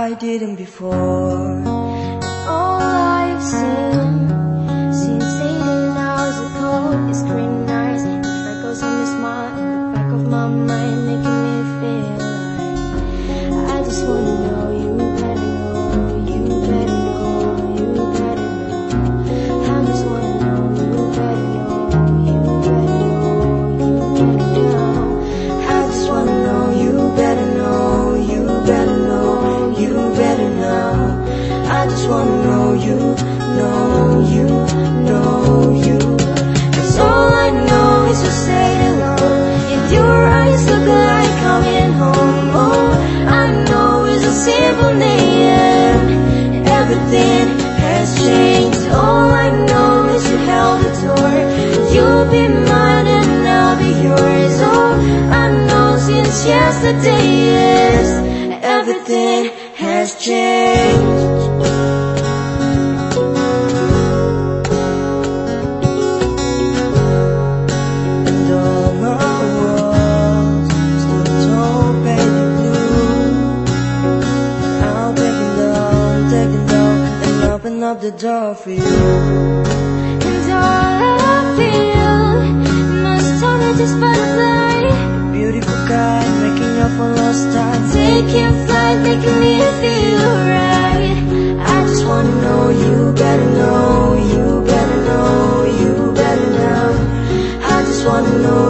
I didn't before. All I've seen since 18 hours ago is green eyes and freckles on the smile in the back of my mind, be mine and I'll be yours. All I know since yesterday is everything has changed. Up the door for you. And all I feel into butterfly. Beautiful guy, making up for lost time. Taking flight, making me feel right. I just wanna know you better know, you better know, you better know. I just wanna know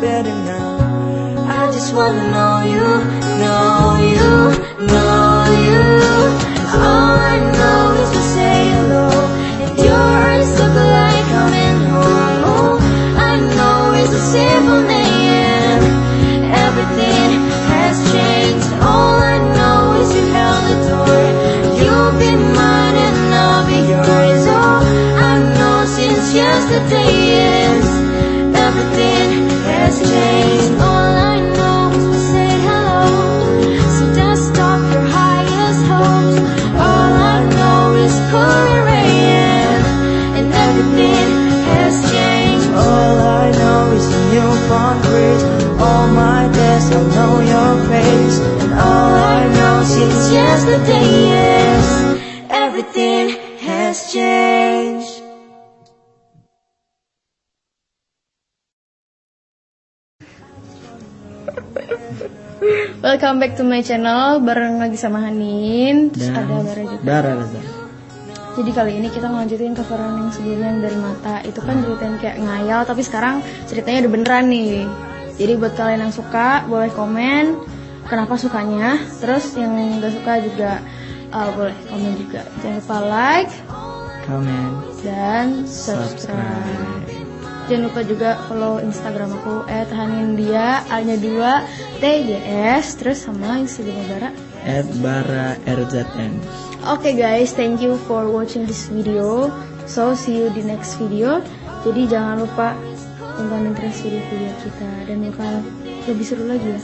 better know. I just wanna know you, know you, know you. All I know is to say hello, and your eyes look like coming home. All I know is a simple name. Everything has changed. All I know is you held the door. You'll be mine and I'll be yours. All I know since yesterday is everything has changed. All I know is we said hello. So dust off your highest hopes. All I know is pouring rain, and everything has changed. All I know is. All my days I know your face, and all I know since yesterday is Welcome back to my channel bareng lagi sama Hanin terus Dan ada Bara juga. Bara. Jadi kali ini kita ngelanjutin coveran yang sebelumnya dari mata itu kan ceritain kayak ngayal tapi sekarang ceritanya udah beneran nih. Jadi buat kalian yang suka boleh komen kenapa sukanya, terus yang nggak suka juga uh, boleh komen juga. Jangan lupa like Comment. dan subscribe. Jangan lupa juga follow Instagram aku @hanindia A-nya 2 TJS terus sama Instagram Bara At Bara RZN. Oke guys, thank you for watching this video. So see you di next video. Jadi jangan lupa tontonin terus video-video kita dan bakal lebih seru lagi ya.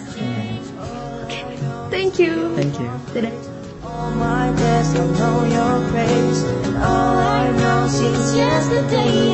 Oke, thank you. Thank you. Dadah. All my days I know your face, and all I know since yesterday